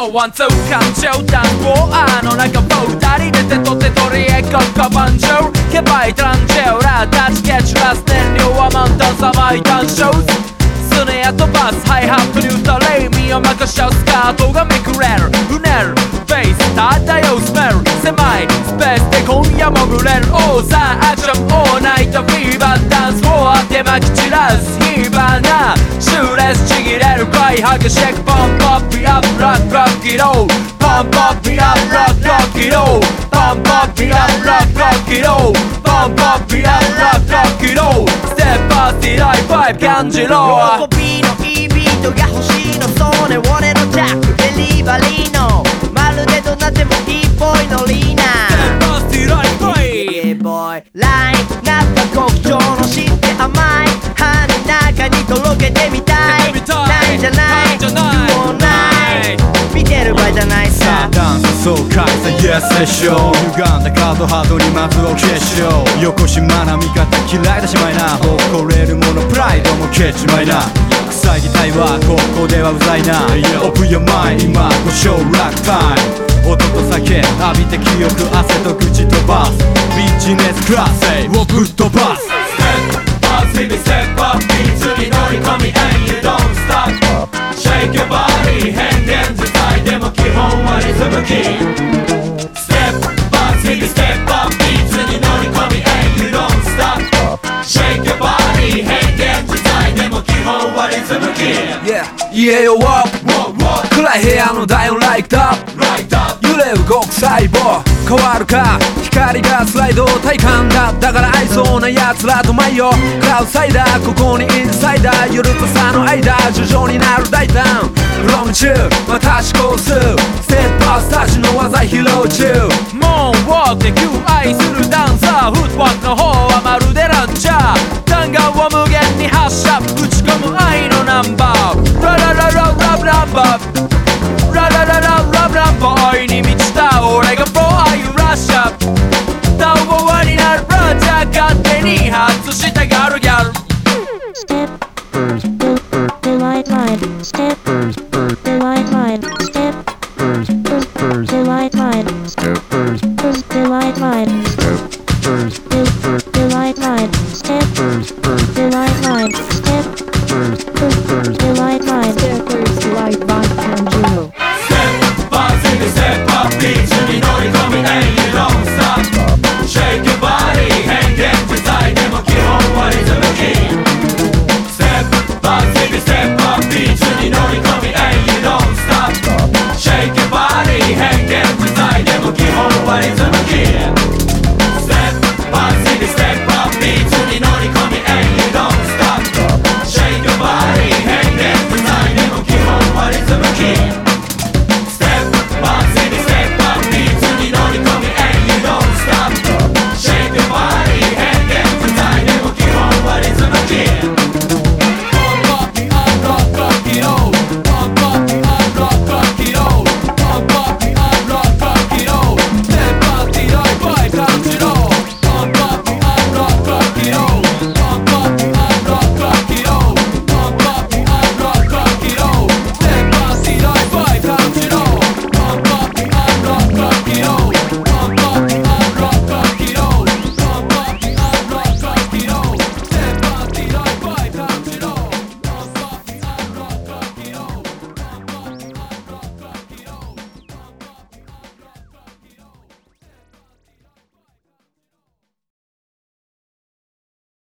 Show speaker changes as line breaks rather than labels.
おワンツー感情単語あの中を二人で手と手取りへここ万丈ケバイトランジェオラ立ちケチラス燃料は満タンサバイタンショースネアとバスハイハットに打たれ身を任しちゃうスカートがめくれるうねるフェイス漂うスメル狭いスペースで今夜もぶれるオーザーアクションオーナイトフィーバーダンスフォア手巻き散らす火花シューレスちぎれる快激しくポンポッピアップロックロッキローポンポッピアップロックロッキローポンポッピアップロックロッキローポンポッピアップロックロッキローステップパーティーライファイブ感じろ
喜びのいいビートが欲しいのそうね俺のジャックデリバリーのまるでどんなでもいいっぽいのリーナ
パーティーライファイ
Yeah boy. ラインなった極上の知って甘い歯の中にとろけてみたい
ダンス爽快さ Yes でしょ。う歪んだカードハードにまずお化粧よこしまな味方嫌いだしまいな誇れるものプライドも蹴っちまいな。臭い擬態はここではうざいな。Open your mind 今ご承諾タイム音と酒浴びて記憶汗と口飛ばすビジネスクラスをぶっ飛ばす
も基本はリズムキー
Yeah 言えよ Wop 暗い部屋のダイオンライト。
right up
揺れ動く細胞変わるか。光がスライド体感だ。だから愛想な奴らと舞よクラウドサイダー。ここにインサイダー。夜とさの間。徐々になる大胆。フロム中。私コースステ
した